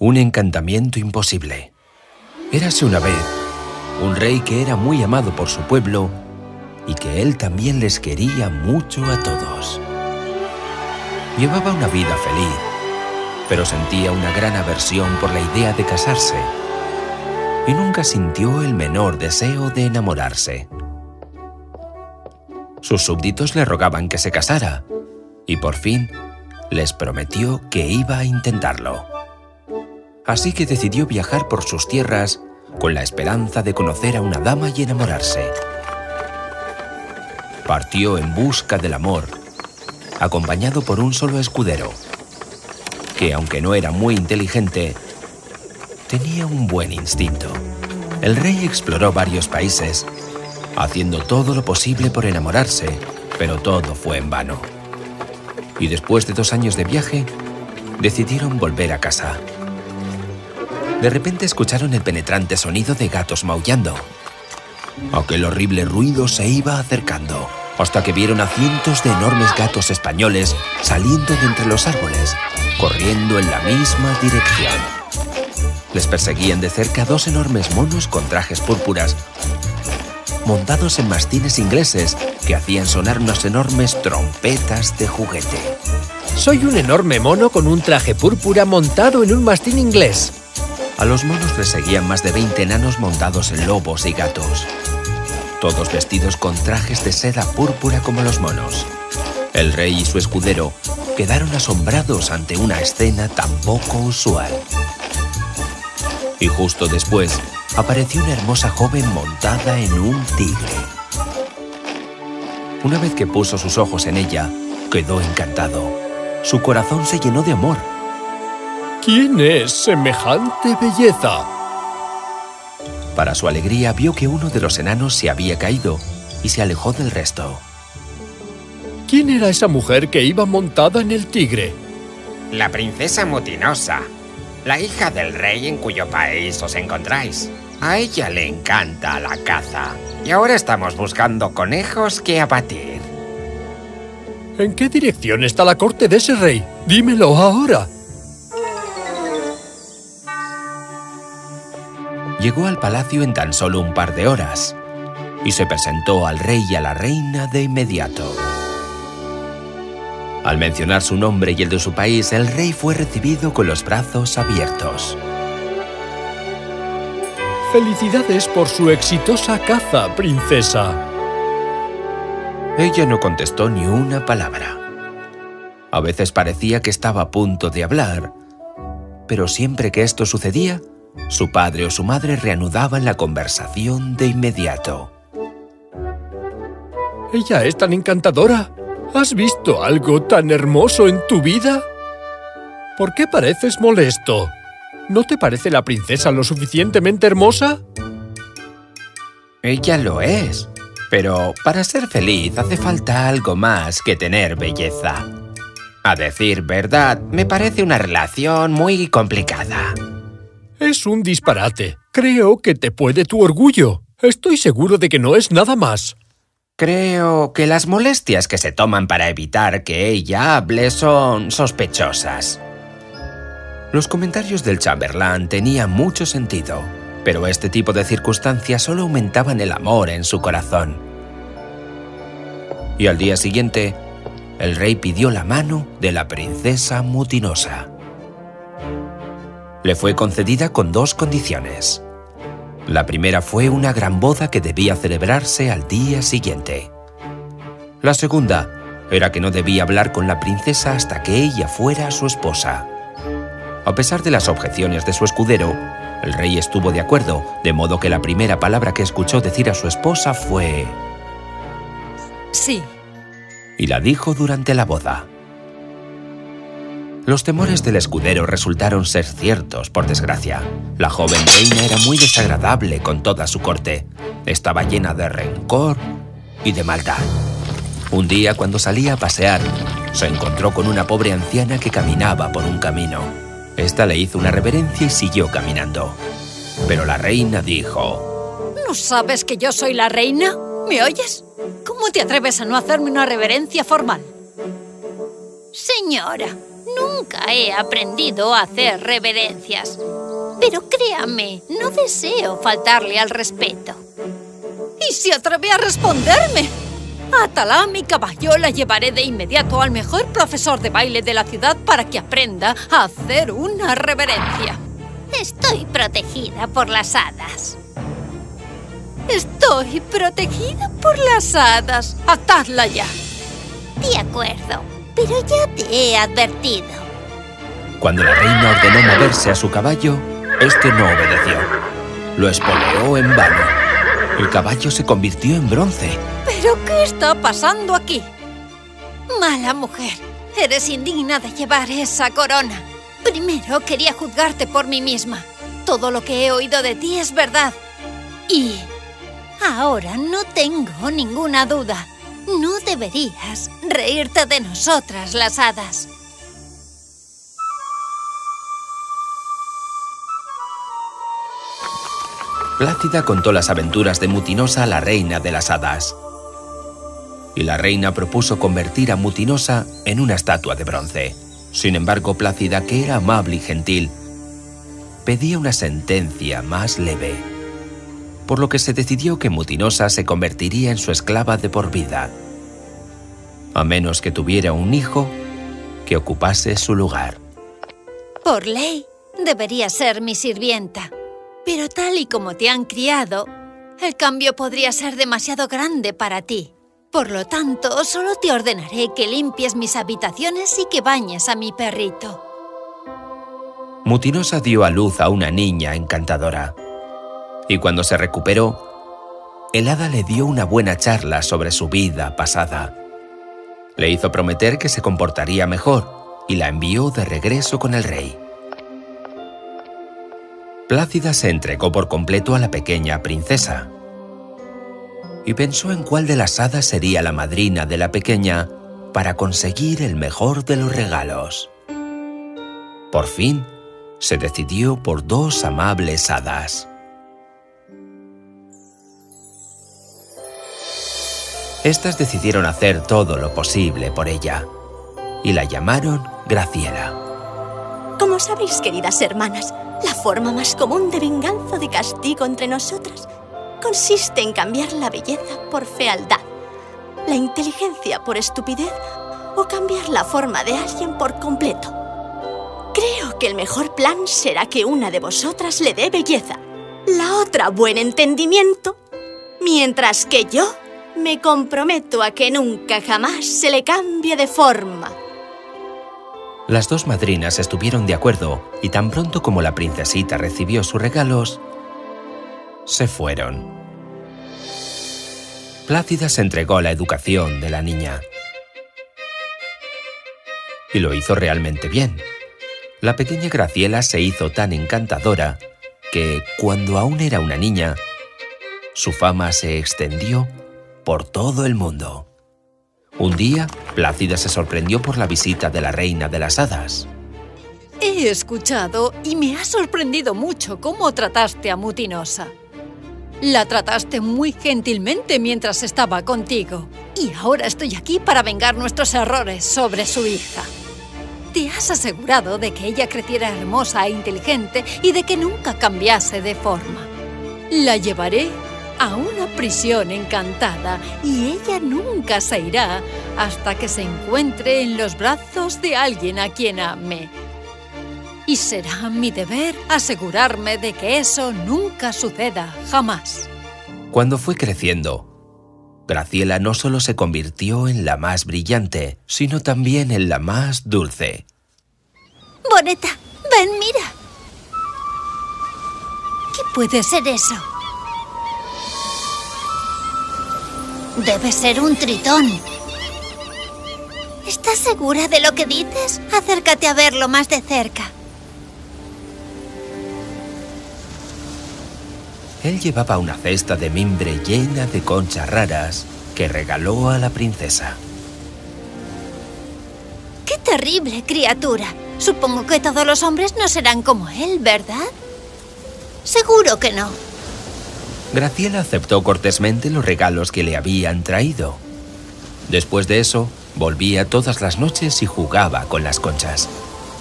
Un encantamiento imposible. Érase una vez un rey que era muy amado por su pueblo y que él también les quería mucho a todos. Llevaba una vida feliz, pero sentía una gran aversión por la idea de casarse y nunca sintió el menor deseo de enamorarse. Sus súbditos le rogaban que se casara y por fin les prometió que iba a intentarlo. Así que decidió viajar por sus tierras con la esperanza de conocer a una dama y enamorarse. Partió en busca del amor, acompañado por un solo escudero, que aunque no era muy inteligente, tenía un buen instinto. El rey exploró varios países, haciendo todo lo posible por enamorarse, pero todo fue en vano. Y después de dos años de viaje, decidieron volver a casa. De repente escucharon el penetrante sonido de gatos maullando. Aquel horrible ruido se iba acercando, hasta que vieron a cientos de enormes gatos españoles saliendo de entre los árboles, corriendo en la misma dirección. Les perseguían de cerca dos enormes monos con trajes púrpuras, montados en mastines ingleses que hacían sonar unas enormes trompetas de juguete. Soy un enorme mono con un traje púrpura montado en un mastín inglés. A los monos les seguían más de 20 enanos montados en lobos y gatos. Todos vestidos con trajes de seda púrpura como los monos. El rey y su escudero quedaron asombrados ante una escena tan poco usual. Y justo después apareció una hermosa joven montada en un tigre. Una vez que puso sus ojos en ella, quedó encantado. Su corazón se llenó de amor ¿Quién es semejante belleza? Para su alegría vio que uno de los enanos se había caído y se alejó del resto. ¿Quién era esa mujer que iba montada en el tigre? La princesa Mutinosa, la hija del rey en cuyo país os encontráis. A ella le encanta la caza y ahora estamos buscando conejos que abatir. ¿En qué dirección está la corte de ese rey? Dímelo ahora. Llegó al palacio en tan solo un par de horas y se presentó al rey y a la reina de inmediato. Al mencionar su nombre y el de su país, el rey fue recibido con los brazos abiertos. ¡Felicidades por su exitosa caza, princesa! Ella no contestó ni una palabra. A veces parecía que estaba a punto de hablar, pero siempre que esto sucedía, su padre o su madre reanudaban la conversación de inmediato. ¿Ella es tan encantadora? ¿Has visto algo tan hermoso en tu vida? ¿Por qué pareces molesto? ¿No te parece la princesa lo suficientemente hermosa? Ella lo es, pero para ser feliz hace falta algo más que tener belleza. A decir verdad, me parece una relación muy complicada. Es un disparate. Creo que te puede tu orgullo. Estoy seguro de que no es nada más. Creo que las molestias que se toman para evitar que ella hable son sospechosas. Los comentarios del chamberlain tenían mucho sentido, pero este tipo de circunstancias solo aumentaban el amor en su corazón. Y al día siguiente, el rey pidió la mano de la princesa mutinosa le fue concedida con dos condiciones. La primera fue una gran boda que debía celebrarse al día siguiente. La segunda era que no debía hablar con la princesa hasta que ella fuera su esposa. A pesar de las objeciones de su escudero, el rey estuvo de acuerdo, de modo que la primera palabra que escuchó decir a su esposa fue... Sí. Y la dijo durante la boda. Los temores del escudero resultaron ser ciertos, por desgracia. La joven reina era muy desagradable con toda su corte. Estaba llena de rencor y de maldad. Un día, cuando salía a pasear, se encontró con una pobre anciana que caminaba por un camino. Esta le hizo una reverencia y siguió caminando. Pero la reina dijo... ¿No sabes que yo soy la reina? ¿Me oyes? ¿Cómo te atreves a no hacerme una reverencia formal? Señora, Nunca he aprendido a hacer reverencias. Pero créame, no deseo faltarle al respeto. ¿Y si atreve a responderme? Atala mi caballo la llevaré de inmediato al mejor profesor de baile de la ciudad para que aprenda a hacer una reverencia. Estoy protegida por las hadas. Estoy protegida por las hadas. Atadla ya. De acuerdo, pero ya te he advertido. Cuando la reina ordenó moverse a su caballo, este no obedeció. Lo espoleó en vano. El caballo se convirtió en bronce. ¿Pero qué está pasando aquí? Mala mujer, eres indigna de llevar esa corona. Primero quería juzgarte por mí misma. Todo lo que he oído de ti es verdad. Y ahora no tengo ninguna duda. No deberías reírte de nosotras, las hadas. Plácida contó las aventuras de Mutinosa a la reina de las hadas. Y la reina propuso convertir a Mutinosa en una estatua de bronce. Sin embargo, Plácida, que era amable y gentil, pedía una sentencia más leve, por lo que se decidió que Mutinosa se convertiría en su esclava de por vida, a menos que tuviera un hijo que ocupase su lugar. Por ley, debería ser mi sirvienta. Pero tal y como te han criado, el cambio podría ser demasiado grande para ti. Por lo tanto, solo te ordenaré que limpies mis habitaciones y que bañes a mi perrito. Mutinosa dio a luz a una niña encantadora. Y cuando se recuperó, el hada le dio una buena charla sobre su vida pasada. Le hizo prometer que se comportaría mejor y la envió de regreso con el rey. Plácida se entregó por completo a la pequeña princesa y pensó en cuál de las hadas sería la madrina de la pequeña para conseguir el mejor de los regalos. Por fin, se decidió por dos amables hadas. Estas decidieron hacer todo lo posible por ella y la llamaron Graciela. Como sabéis, queridas hermanas, la forma más común de venganza o de castigo entre nosotras consiste en cambiar la belleza por fealdad, la inteligencia por estupidez o cambiar la forma de alguien por completo. Creo que el mejor plan será que una de vosotras le dé belleza, la otra buen entendimiento, mientras que yo me comprometo a que nunca jamás se le cambie de forma. Las dos madrinas estuvieron de acuerdo y tan pronto como la princesita recibió sus regalos, se fueron. Plácida se entregó a la educación de la niña. Y lo hizo realmente bien. La pequeña Graciela se hizo tan encantadora que, cuando aún era una niña, su fama se extendió por todo el mundo. Un día, Plácida se sorprendió por la visita de la reina de las hadas. He escuchado y me ha sorprendido mucho cómo trataste a Mutinosa. La trataste muy gentilmente mientras estaba contigo. Y ahora estoy aquí para vengar nuestros errores sobre su hija. Te has asegurado de que ella creciera hermosa e inteligente y de que nunca cambiase de forma. La llevaré a una prisión encantada y ella nunca se irá hasta que se encuentre en los brazos de alguien a quien ame. Y será mi deber asegurarme de que eso nunca suceda jamás. Cuando fue creciendo, Graciela no solo se convirtió en la más brillante, sino también en la más dulce. Boneta, ven, mira. ¿Qué puede ser eso? Debe ser un tritón. ¿Estás segura de lo que dices? Acércate a verlo más de cerca. Él llevaba una cesta de mimbre llena de conchas raras que regaló a la princesa. ¡Qué terrible criatura! Supongo que todos los hombres no serán como él, ¿verdad? Seguro que no. Graciela aceptó cortésmente los regalos que le habían traído. Después de eso, volvía todas las noches y jugaba con las conchas.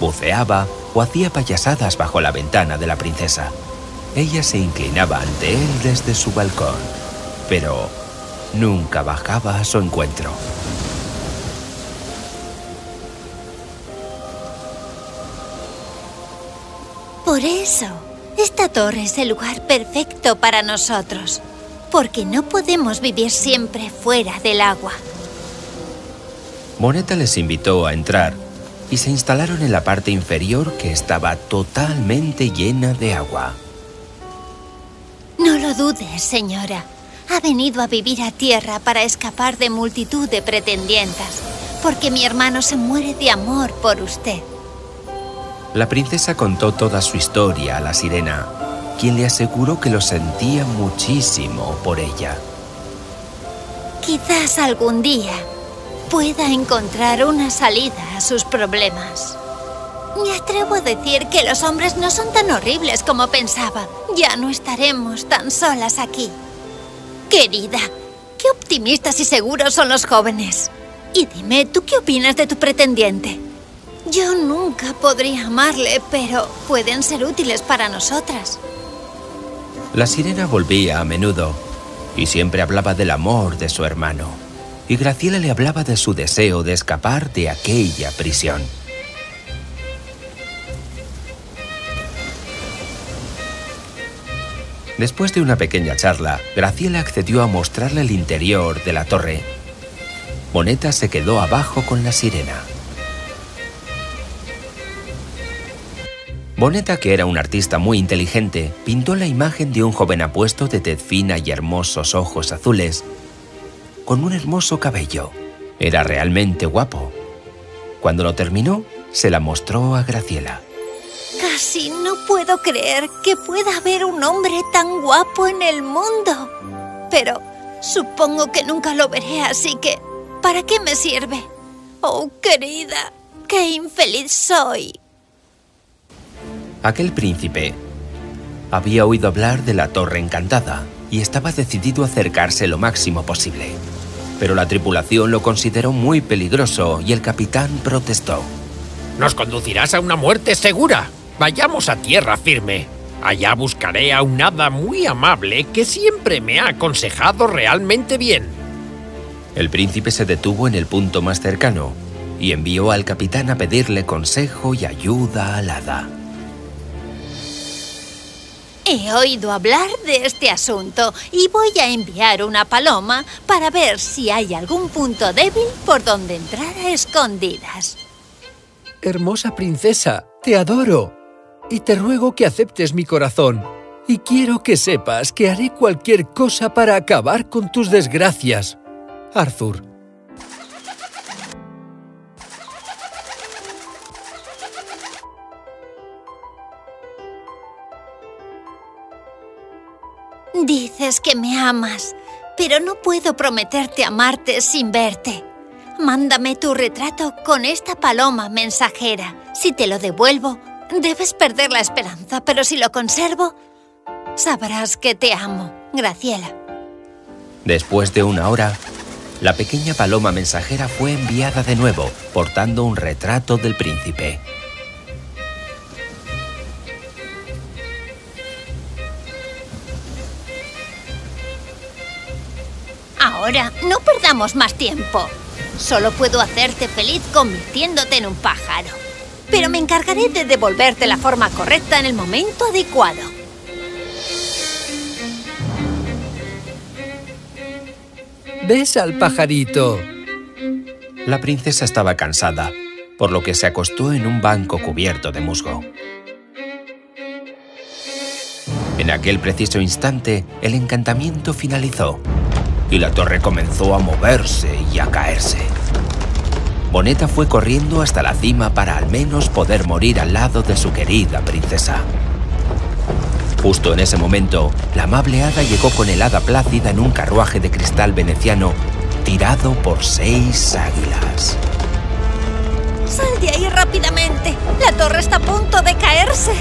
buceaba o hacía payasadas bajo la ventana de la princesa. Ella se inclinaba ante él desde su balcón, pero nunca bajaba a su encuentro. Por eso, esta torre es el lugar perfecto para nosotros, porque no podemos vivir siempre fuera del agua. Moneta les invitó a entrar y se instalaron en la parte inferior que estaba totalmente llena de agua. No lo dudes, señora. Ha venido a vivir a tierra para escapar de multitud de pretendientas, porque mi hermano se muere de amor por usted. La princesa contó toda su historia a la sirena, quien le aseguró que lo sentía muchísimo por ella. Quizás algún día pueda encontrar una salida a sus problemas. Me atrevo a decir que los hombres no son tan horribles como pensaba. Ya no estaremos tan solas aquí. Querida, qué optimistas y seguros son los jóvenes. Y dime, ¿tú qué opinas de tu pretendiente? Yo nunca podría amarle, pero pueden ser útiles para nosotras. La sirena volvía a menudo y siempre hablaba del amor de su hermano. Y Graciela le hablaba de su deseo de escapar de aquella prisión. Después de una pequeña charla, Graciela accedió a mostrarle el interior de la torre. Moneta se quedó abajo con la sirena. Boneta, que era un artista muy inteligente, pintó la imagen de un joven apuesto de tez fina y hermosos ojos azules, con un hermoso cabello. Era realmente guapo. Cuando lo terminó, se la mostró a Graciela. Casi no puedo creer que pueda haber un hombre tan guapo en el mundo. Pero supongo que nunca lo veré, así que ¿para qué me sirve? Oh, querida, qué infeliz soy. Aquel príncipe había oído hablar de la Torre Encantada y estaba decidido a acercarse lo máximo posible. Pero la tripulación lo consideró muy peligroso y el capitán protestó. Nos conducirás a una muerte segura. Vayamos a tierra firme. Allá buscaré a un hada muy amable que siempre me ha aconsejado realmente bien. El príncipe se detuvo en el punto más cercano y envió al capitán a pedirle consejo y ayuda al hada. He oído hablar de este asunto y voy a enviar una paloma para ver si hay algún punto débil por donde entrar a escondidas. Hermosa princesa, te adoro y te ruego que aceptes mi corazón. Y quiero que sepas que haré cualquier cosa para acabar con tus desgracias. Arthur. Dices que me amas, pero no puedo prometerte amarte sin verte. Mándame tu retrato con esta paloma mensajera. Si te lo devuelvo, debes perder la esperanza, pero si lo conservo, sabrás que te amo, Graciela. Después de una hora, la pequeña paloma mensajera fue enviada de nuevo, portando un retrato del príncipe. Ahora, no perdamos más tiempo. Solo puedo hacerte feliz convirtiéndote en un pájaro. Pero me encargaré de devolverte la forma correcta en el momento adecuado. ¿Ves al pajarito? La princesa estaba cansada, por lo que se acostó en un banco cubierto de musgo. En aquel preciso instante, el encantamiento finalizó y la torre comenzó a moverse y a caerse. Boneta fue corriendo hasta la cima para al menos poder morir al lado de su querida princesa. Justo en ese momento, la amable hada llegó con el hada plácida en un carruaje de cristal veneciano tirado por seis águilas. ¡Sal de ahí rápidamente! ¡La torre está a punto de caerse!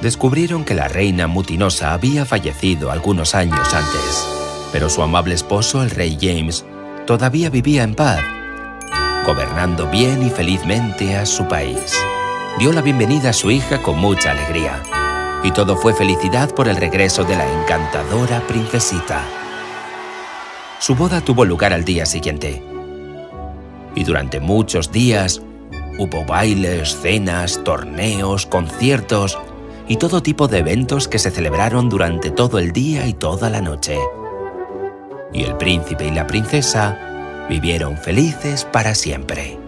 Descubrieron que la reina Mutinosa había fallecido algunos años antes. Pero su amable esposo, el rey James, todavía vivía en paz, gobernando bien y felizmente a su país. Dio la bienvenida a su hija con mucha alegría. Y todo fue felicidad por el regreso de la encantadora princesita. Su boda tuvo lugar al día siguiente. Y durante muchos días hubo bailes, cenas, torneos, conciertos y todo tipo de eventos que se celebraron durante todo el día y toda la noche. Y el príncipe y la princesa vivieron felices para siempre.